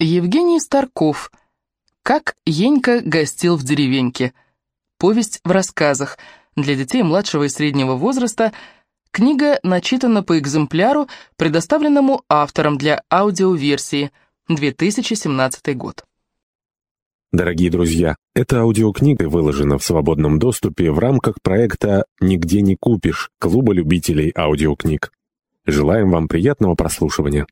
Евгений Старков. Как Енька гостил в деревеньке. Повесть в рассказах. Для детей младшего и среднего возраста. Книга начитана по экземпляру, предоставленному автором для аудиоверсии. 2017 год. Дорогие друзья, эта аудиокнига выложена в свободном доступе в рамках проекта «Нигде не купишь» Клуба любителей аудиокниг. Желаем вам приятного прослушивания.